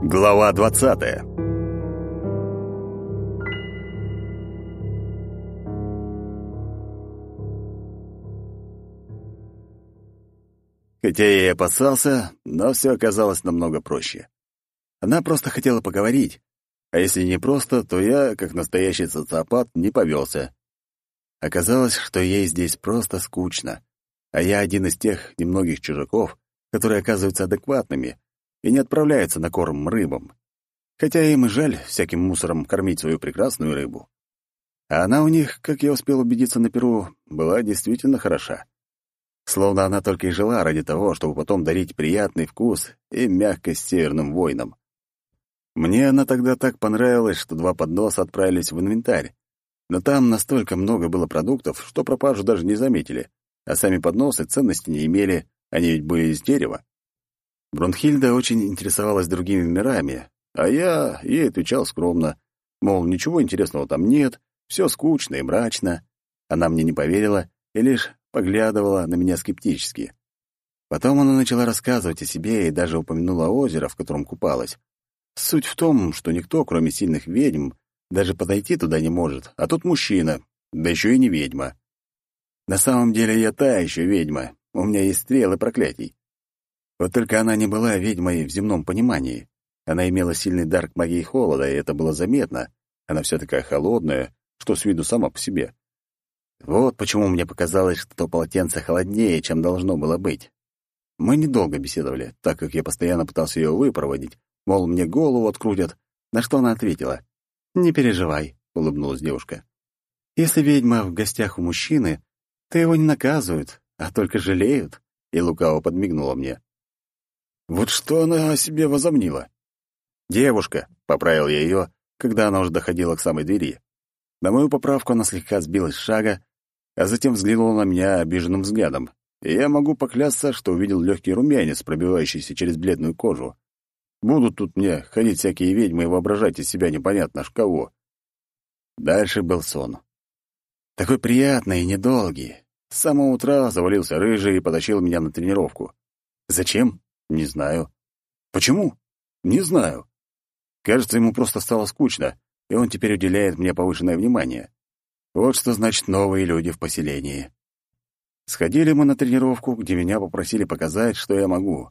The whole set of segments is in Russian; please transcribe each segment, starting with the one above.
Глава двадцатая Хотя я и опасался, но все оказалось намного проще. Она просто хотела поговорить, а если не просто, то я, как настоящий социопат, не повелся. Оказалось, что ей здесь просто скучно, а я один из тех немногих чужаков, которые оказываются адекватными и не отправляются на корм рыбам. Хотя им и жаль всяким мусором кормить свою прекрасную рыбу. А она у них, как я успел убедиться на Перу, была действительно хороша. Словно она только и жила ради того, чтобы потом дарить приятный вкус и мягкость северным воинам. Мне она тогда так понравилась, что два подноса отправились в инвентарь. Но там настолько много было продуктов, что пропажу даже не заметили, а сами подносы ценности не имели, они ведь были из дерева. Брунхильда очень интересовалась другими мирами, а я ей отвечал скромно, мол, ничего интересного там нет, все скучно и мрачно. Она мне не поверила и лишь поглядывала на меня скептически. Потом она начала рассказывать о себе и даже упомянула озеро, в котором купалась. Суть в том, что никто, кроме сильных ведьм, даже подойти туда не может, а тут мужчина, да еще и не ведьма. На самом деле я та еще ведьма, у меня есть стрелы проклятий. Вот только она не была ведьмой в земном понимании. Она имела сильный дар к магии холода, и это было заметно. Она вся такая холодная, что с виду сама по себе. Вот почему мне показалось, что то полотенце холоднее, чем должно было быть. Мы недолго беседовали, так как я постоянно пытался ее выпроводить, мол, мне голову открутят, на что она ответила. «Не переживай», — улыбнулась девушка. «Если ведьма в гостях у мужчины, то его не наказывают, а только жалеют», — и лукаво подмигнула мне. Вот что она о себе возомнила? «Девушка», — поправил я ее, когда она уже доходила к самой двери. На мою поправку она слегка сбилась с шага, а затем взглянула на меня обиженным взглядом. И я могу поклясться, что увидел легкий румянец, пробивающийся через бледную кожу. Будут тут мне ходить всякие ведьмы и воображать из себя непонятно ж кого. Дальше был сон. Такой приятный и недолгий. С самого утра завалился рыжий и потащил меня на тренировку. Зачем? Не знаю. Почему? Не знаю. Кажется, ему просто стало скучно, и он теперь уделяет мне повышенное внимание. Вот что значит новые люди в поселении. Сходили мы на тренировку, где меня попросили показать, что я могу.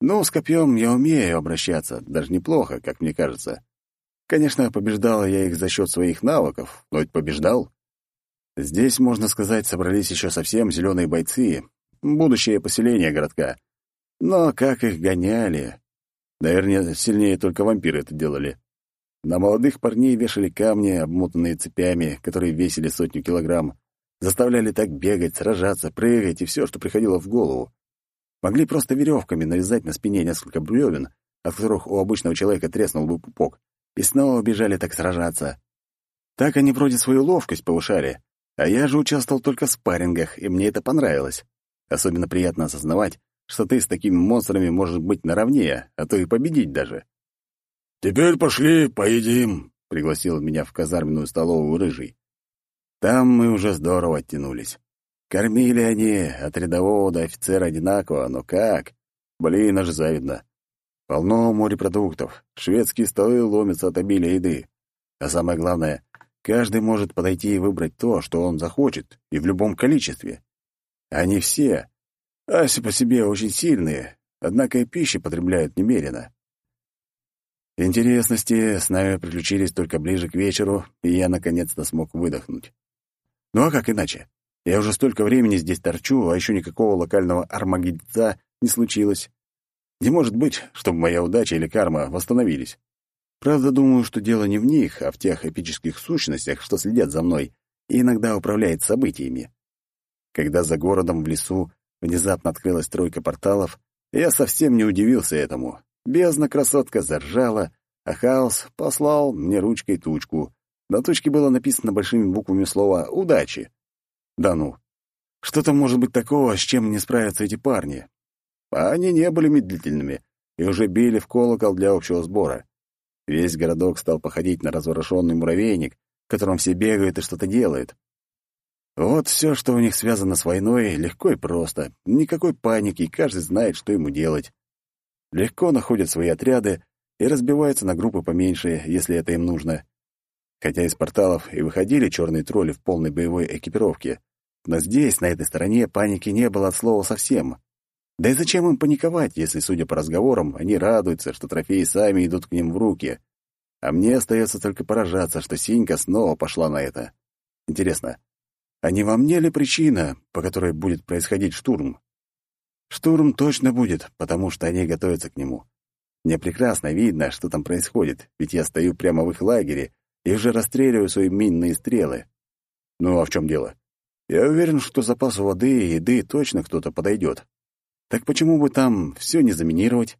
Ну, с копьем я умею обращаться, даже неплохо, как мне кажется. Конечно, побеждал я их за счет своих навыков, но ведь побеждал. Здесь, можно сказать, собрались еще совсем зеленые бойцы, будущее поселение городка. Но как их гоняли! Наверное, сильнее только вампиры это делали. На молодых парней вешали камни, обмотанные цепями, которые весили сотню килограмм, заставляли так бегать, сражаться, прыгать и все, что приходило в голову. Могли просто веревками навязать на спине несколько бревен, от которых у обычного человека треснул бы пупок, и снова бежали так сражаться. Так они вроде свою ловкость повышали, а я же участвовал только в спаррингах, и мне это понравилось. Особенно приятно осознавать, что ты с такими монстрами можешь быть наравне, а то и победить даже. «Теперь пошли, поедим», — пригласил меня в казарменную столовую рыжий. Там мы уже здорово оттянулись. Кормили они от рядового до офицера одинаково, но как? Блин, аж завидно. Полно морепродуктов, шведские столы ломятся от обилия еды. А самое главное, каждый может подойти и выбрать то, что он захочет, и в любом количестве. Они все, Аси по себе очень сильные, однако и пищи потребляют немерено. Интересности с нами приключились только ближе к вечеру, и я наконец-то смог выдохнуть. Ну а как иначе? Я уже столько времени здесь торчу, а еще никакого локального армагедца не случилось. Не может быть, чтобы моя удача или карма восстановились. Правда, думаю, что дело не в них, а в тех эпических сущностях, что следят за мной и иногда управляют событиями. Когда за городом в лесу Внезапно открылась тройка порталов, я совсем не удивился этому. Бездна красотка заржала, а хаос послал мне ручкой тучку. На тучке было написано большими буквами слово «удачи». Да ну, что там может быть такого, с чем не справятся эти парни? Они не были медлительными и уже били в колокол для общего сбора. Весь городок стал походить на разворошенный муравейник, в котором все бегают и что-то делают. Вот все, что у них связано с войной, легко и просто. Никакой паники, каждый знает, что ему делать. Легко находят свои отряды и разбиваются на группы поменьше, если это им нужно. Хотя из порталов и выходили черные тролли в полной боевой экипировке, но здесь, на этой стороне, паники не было от слова совсем. Да и зачем им паниковать, если, судя по разговорам, они радуются, что трофеи сами идут к ним в руки. А мне остается только поражаться, что Синька снова пошла на это. Интересно, а не во мне ли причина, по которой будет происходить штурм? Штурм точно будет, потому что они готовятся к нему. Мне прекрасно видно, что там происходит, ведь я стою прямо в их лагере и уже расстреливаю свои минные стрелы. Ну а в чем дело? Я уверен, что запасу воды и еды точно кто-то подойдет. Так почему бы там все не заминировать?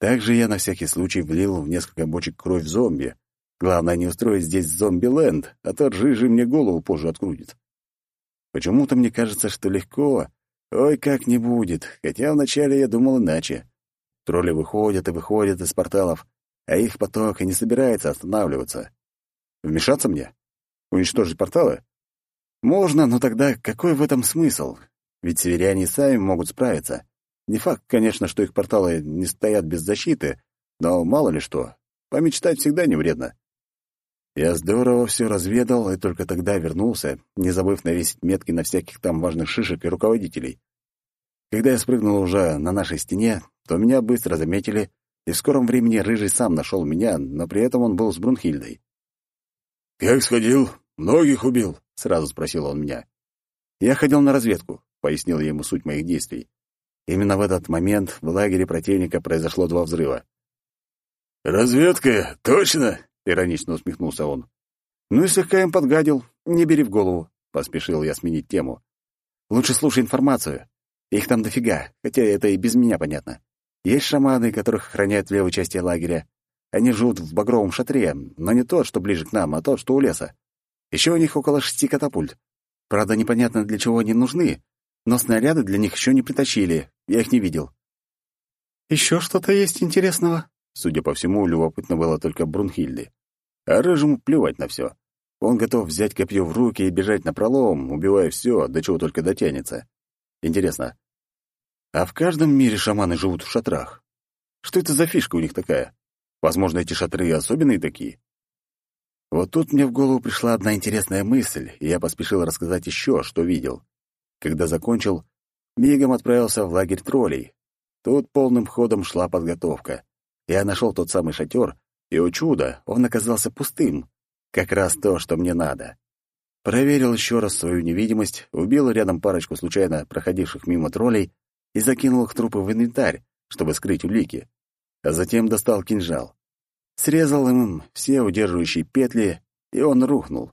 Также я на всякий случай влил в несколько бочек кровь зомби. Главное не устроить здесь зомби-ленд, а то Ржижий мне голову позже открутит. Почему-то мне кажется, что легко. Ой, как не будет, хотя вначале я думал иначе. Тролли выходят и выходят из порталов, а их поток и не собирается останавливаться. Вмешаться мне? Уничтожить порталы? Можно, но тогда какой в этом смысл? Ведь северяне сами могут справиться. Не факт, конечно, что их порталы не стоят без защиты, но мало ли что. Помечтать всегда не вредно. Я здорово все разведал и только тогда вернулся, не забыв навесить метки на всяких там важных шишек и руководителей. Когда я спрыгнул уже на нашей стене, то меня быстро заметили, и в скором времени Рыжий сам нашел меня, но при этом он был с Брунхильдой. «Как сходил? Многих убил?» — сразу спросил он меня. «Я ходил на разведку», — пояснил я ему суть моих действий. Именно в этот момент в лагере противника произошло два взрыва. «Разведка? Точно?» — иронично усмехнулся он. «Ну и слегка им подгадил. Не бери в голову», — поспешил я сменить тему. «Лучше слушай информацию. Их там дофига, хотя это и без меня понятно. Есть шаманы, которых охраняют в левой части лагеря. Они живут в багровом шатре, но не тот, что ближе к нам, а тот, что у леса. Еще у них около шести катапульт. Правда, непонятно, для чего они нужны, но снаряды для них еще не притащили, я их не видел. «Еще что-то есть интересного?» Судя по всему, любопытно было только Брунхильде. А Рыжему плевать на все. Он готов взять копье в руки и бежать на пролом, убивая все, до чего только дотянется. Интересно, а в каждом мире шаманы живут в шатрах? Что это за фишка у них такая? Возможно, эти шатры особенные такие. Вот тут мне в голову пришла одна интересная мысль, и я поспешил рассказать еще, что видел. Когда закончил, мигом отправился в лагерь троллей. Тут полным ходом шла подготовка. Я нашел тот самый шатер, и, о чудо, он оказался пустым. Как раз то, что мне надо. Проверил еще раз свою невидимость, убил рядом парочку случайно проходивших мимо троллей и закинул их трупы в инвентарь, чтобы скрыть улики а затем достал кинжал. Срезал им все удерживающие петли, и он рухнул.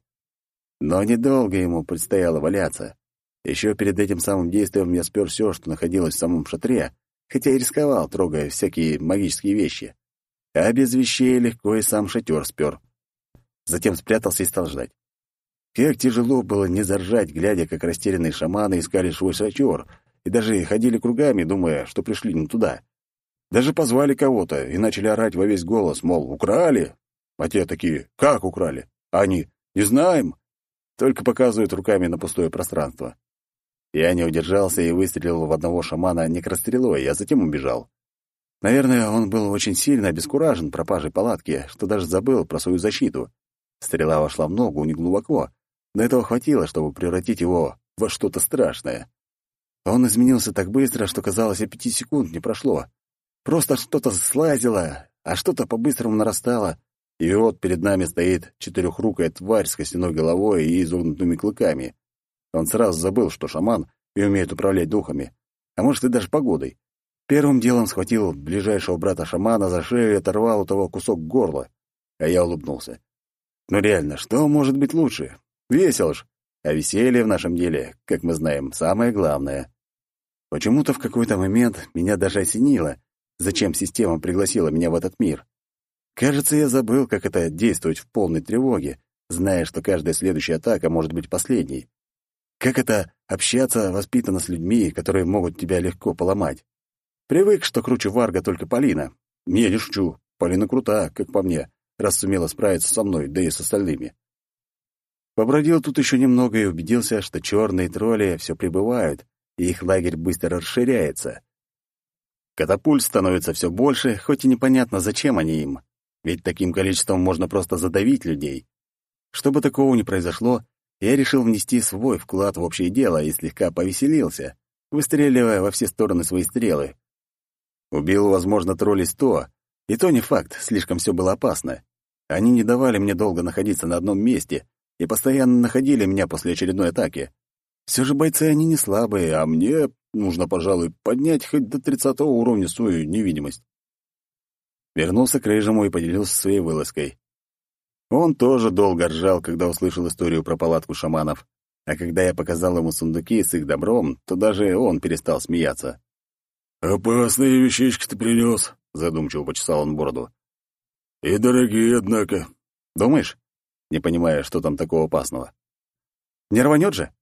Но недолго ему предстояло валяться. Еще перед этим самым действием я спер все, что находилось в самом шатре, хотя и рисковал, трогая всякие магические вещи. А без вещей легко и сам шатер спер. Затем спрятался и стал ждать. Как тяжело было не заржать, глядя, как растерянные шаманы искали свой шатер, и даже ходили кругами, думая, что пришли не туда. Даже позвали кого-то и начали орать во весь голос, мол, украли. А те такие, как украли? А они, не знаем. Только показывают руками на пустое пространство. Я не удержался и выстрелил в одного шамана некрострелой, а затем убежал. Наверное, он был очень сильно обескуражен пропажей палатки, что даже забыл про свою защиту. Стрела вошла в ногу неглубоко, но этого хватило, чтобы превратить его во что-то страшное. Он изменился так быстро, что, казалось, и пяти секунд не прошло. Просто что-то слазило, а что-то по-быстрому нарастало. И вот перед нами стоит четырехрукая тварь с костяной головой и изогнутыми клыками. Он сразу забыл, что шаман и умеет управлять духами, а может и даже погодой. Первым делом схватил ближайшего брата шамана за шею и оторвал у того кусок горла. А я улыбнулся. Ну реально, что может быть лучше? Весело ж. А веселье в нашем деле, как мы знаем, самое главное. Почему-то в какой-то момент меня даже осенило, зачем система пригласила меня в этот мир. Кажется, я забыл, как это действовать в полной тревоге, зная, что каждая следующая атака может быть последней. Как это общаться воспитанно с людьми, которые могут тебя легко поломать. Привык, что круче Варга только Полина. Не, не шучу. Полина крута, как по мне, раз сумела справиться со мной, да и с остальными. Побродил тут еще немного и убедился, что черные тролли все прибывают, и их лагерь быстро расширяется. Катапульт становится все больше, хоть и непонятно, зачем они им. Ведь таким количеством можно просто задавить людей. Чтобы такого не произошло, я решил внести свой вклад в общее дело и слегка повеселился, выстреливая во все стороны свои стрелы. Убил, возможно, троллей сто, и то не факт, слишком все было опасно. Они не давали мне долго находиться на одном месте и постоянно находили меня после очередной атаки. Все же бойцы они не слабые, а мне нужно, пожалуй, поднять хоть до тридцатого уровня свою невидимость. Вернулся к Рыжему и поделился своей вылазкой. Он тоже долго ржал, когда услышал историю про палатку шаманов, а когда я показал ему сундуки с их добром, то даже он перестал смеяться. «Опасные вещички ты принес», — задумчиво почесал он бороду. «И дорогие, однако». «Думаешь?» Не понимая, что там такого опасного. «Не рванет же?»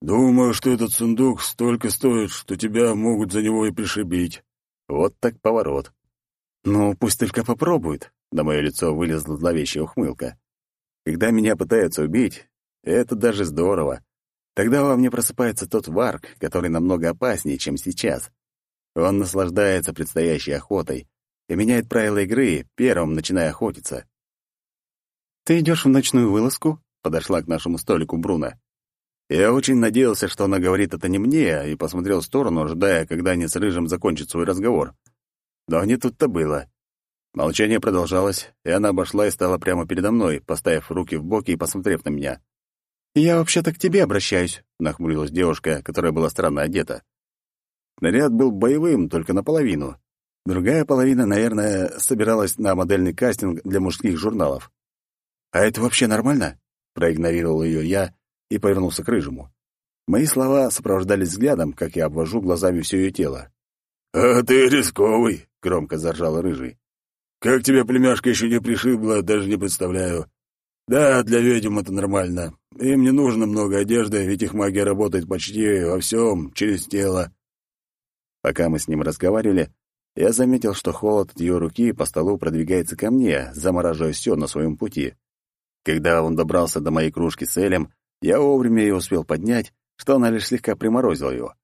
«Думаю, что этот сундук столько стоит, что тебя могут за него и пришибить». Вот так поворот. «Ну, пусть только попробует», — на мое лицо вылезла зловещая ухмылка. «Когда меня пытаются убить, это даже здорово. Тогда во мне просыпается тот варк, который намного опаснее, чем сейчас. Он наслаждается предстоящей охотой и меняет правила игры, первым начиная охотиться. «Ты идешь в ночную вылазку?» — подошла к нашему столику Бруно. Я очень надеялся, что она говорит это не мне, и посмотрел в сторону, ожидая, когда они с Рыжим закончат свой разговор. Но не тут-то было. Молчание продолжалось, и она обошла и стала прямо передо мной, поставив руки в боки и посмотрев на меня. «Я вообще-то к тебе обращаюсь», — нахмурилась девушка, которая была странно одета. Наряд был боевым, только наполовину. Другая половина, наверное, собиралась на модельный кастинг для мужских журналов. «А это вообще нормально?» — проигнорировал ее я и повернулся к Рыжему. Мои слова сопровождались взглядом, как я обвожу глазами все ее тело. «А ты рисковый!» — громко заржал Рыжий. «Как тебя племяшка еще не пришибла, даже не представляю. Да, для ведьм это нормально. Им не нужно много одежды, ведь их магия работает почти во всем, через тело. Пока мы с ним разговаривали, я заметил, что холод от ее руки по столу продвигается ко мне, замораживая все на своем пути. Когда он добрался до моей кружки с Элем, я вовремя ее успел поднять, что она лишь слегка приморозила его.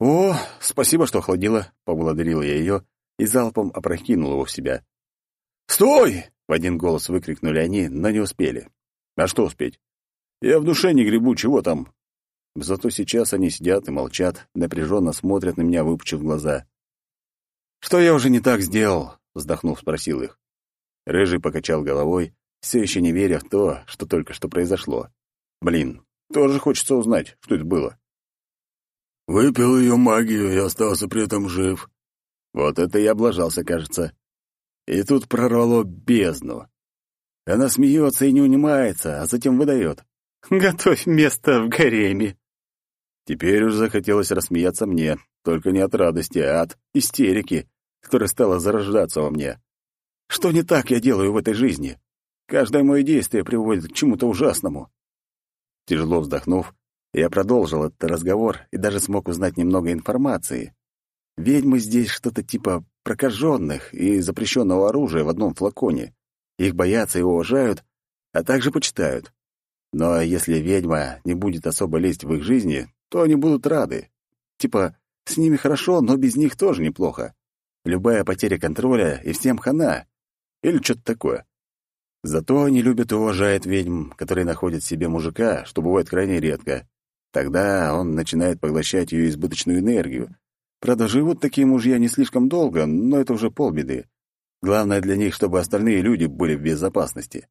«О, спасибо, что охладила», — поблагодарил я ее и залпом опрокинул его в себя. «Стой!» — в один голос выкрикнули они, но не успели. «А что успеть? Я в душе не гребу, чего там? Зато сейчас они сидят и молчат, напряженно смотрят на меня, выпучив глаза. «Что я уже не так сделал?» — вздохнув, спросил их. Рыжий покачал головой, все еще не веря в то, что только что произошло. «Блин, тоже хочется узнать, что это было». «Выпил ее магию и остался при этом жив». Вот это я облажался, кажется. И тут прорвало бездну. Она смеется и не унимается, а затем выдает. «Готовь место в гареме». Теперь уже захотелось рассмеяться мне, только не от радости, а от истерики, которая стала зарождаться во мне. Что не так я делаю в этой жизни? Каждое мое действие приводит к чему-то ужасному. Тяжело вздохнув, я продолжил этот разговор и даже смог узнать немного информации. Ведьмы здесь что-то типа прокаженных и запрещенного оружия в одном флаконе. Их боятся и уважают, а также почитают. Но если ведьма не будет особо лезть в их жизни, то они будут рады. Типа, с ними хорошо, но без них тоже неплохо. Любая потеря контроля и всем хана. Или что-то такое. Зато они любят и уважают ведьм, которые находят себе мужика, что бывает крайне редко. Тогда он начинает поглощать ее избыточную энергию. Правда, живут такие мужья не слишком долго, но это уже полбеды. Главное для них, чтобы остальные люди были в безопасности.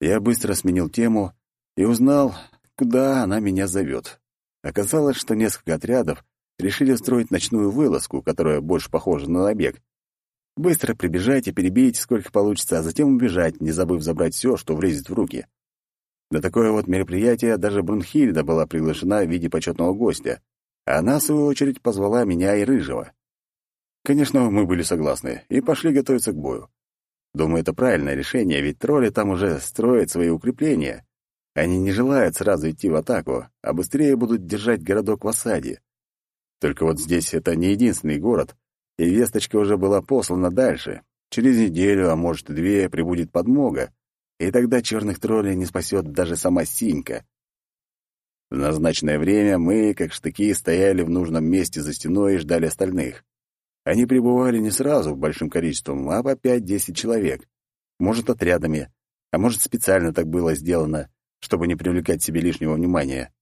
Я быстро сменил тему и узнал, куда она меня зовет. Оказалось, что несколько отрядов решили устроить ночную вылазку, которая больше похожа на набег. Быстро прибежать и перебить, сколько получится, а затем убежать, не забыв забрать все, что влезет в руки. На такое вот мероприятие даже Брунхильда была приглашена в виде почетного гостя, она, в свою очередь, позвала меня и Рыжего. Конечно, мы были согласны и пошли готовиться к бою. Думаю, это правильное решение, ведь тролли там уже строят свои укрепления, они не желают сразу идти в атаку, а быстрее будут держать городок в осаде. Только вот здесь это не единственный город, и весточка уже была послана дальше. Через неделю, а может, две, прибудет подмога, и тогда черных троллей не спасет даже сама Синька. В назначенное время мы, как штыки, стояли в нужном месте за стеной и ждали остальных. Они прибывали не сразу большим количеством, а по пять-десять человек. Может, отрядами, а может, специально так было сделано, чтобы не привлекать себе лишнего внимания.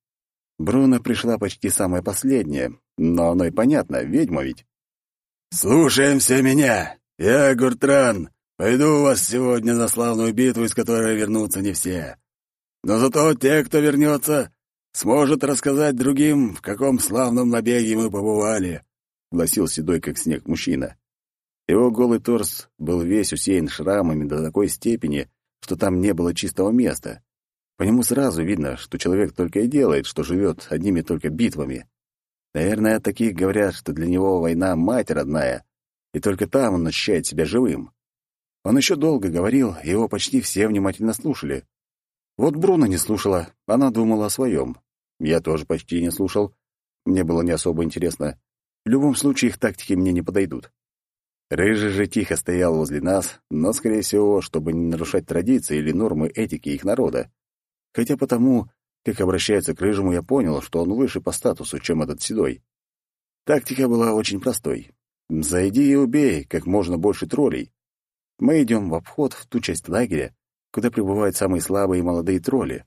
Бруно пришла почти самая последняя, но оно и понятно, ведьма ведь. «Слушаем все меня! Я Гуртран, пойду вас сегодня на славную битву, из которой вернутся не все. Но зато те, кто вернется, сможет рассказать другим, в каком славном набеге мы побывали», — гласил седой, как снег, мужчина. Его голый торс был весь усеян шрамами до такой степени, что там не было чистого места. По нему сразу видно, что человек только и делает, что живет одними только битвами. Наверное, таких говорят, что для него война — мать родная, и только там он ощущает себя живым. Он еще долго говорил, его почти все внимательно слушали. Вот Бруно не слушала, она думала о своем. Я тоже почти не слушал. Мне было не особо интересно. В любом случае, их тактики мне не подойдут. Рыжий же тихо стоял возле нас, но, скорее всего, чтобы не нарушать традиции или нормы этики их народа. Хотя потому, как обращаются к Рыжему, я понял, что он выше по статусу, чем этот седой. Тактика была очень простой. Зайди и убей как можно больше троллей. Мы идем в обход в ту часть лагеря, куда прибывают самые слабые и молодые тролли.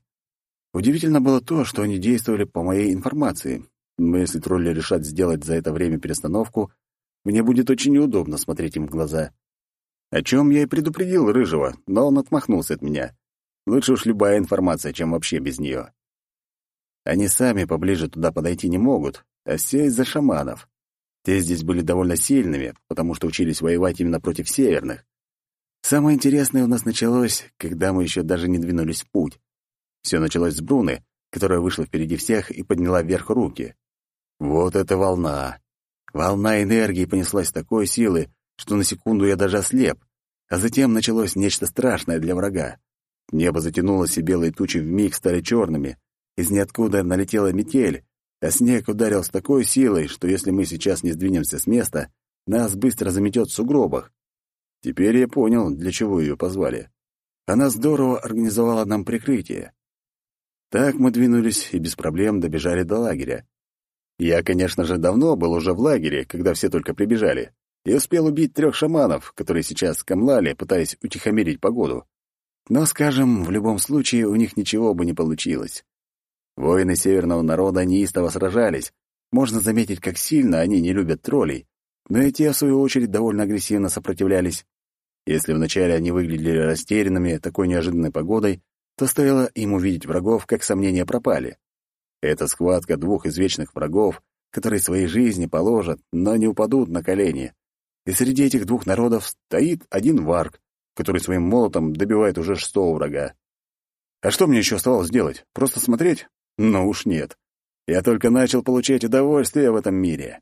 Удивительно было то, что они действовали по моей информации. Но если тролли решат сделать за это время перестановку, мне будет очень неудобно смотреть им в глаза. О чем я и предупредил Рыжего, но он отмахнулся от меня. Лучше уж любая информация, чем вообще без нее. Они сами поближе туда подойти не могут, а все из-за шаманов. Те здесь были довольно сильными, потому что учились воевать именно против северных. Самое интересное у нас началось, когда мы еще даже не двинулись в путь. Все началось с Бруны, которая вышла впереди всех и подняла вверх руки. Вот это волна! Волна энергии понеслась такой силы, что на секунду я даже ослеп, а затем началось нечто страшное для врага. Небо затянулось, и белые тучи вмиг стали черными. Из ниоткуда налетела метель, а снег ударил с такой силой, что если мы сейчас не сдвинемся с места, нас быстро заметет в сугробах. Теперь я понял, для чего ее позвали. Она здорово организовала нам прикрытие. Так мы двинулись и без проблем добежали до лагеря. Я, конечно же, давно был уже в лагере, когда все только прибежали, и успел убить трех шаманов, которые сейчас камлали, пытаясь утихомирить погоду. Но, скажем, в любом случае у них ничего бы не получилось. Воины северного народа неистово сражались. Можно заметить, как сильно они не любят троллей, но и те, в свою очередь, довольно агрессивно сопротивлялись. Если вначале они выглядели растерянными такой неожиданной погодой, то стоило им увидеть врагов, как сомнения пропали. Это схватка двух извечных врагов, которые своей жизни положат, но не упадут на колени. И среди этих двух народов стоит один варк, который своим молотом добивает уже шестого врага. А что мне еще оставалось делать? Просто смотреть? Ну уж нет. Я только начал получать удовольствие в этом мире.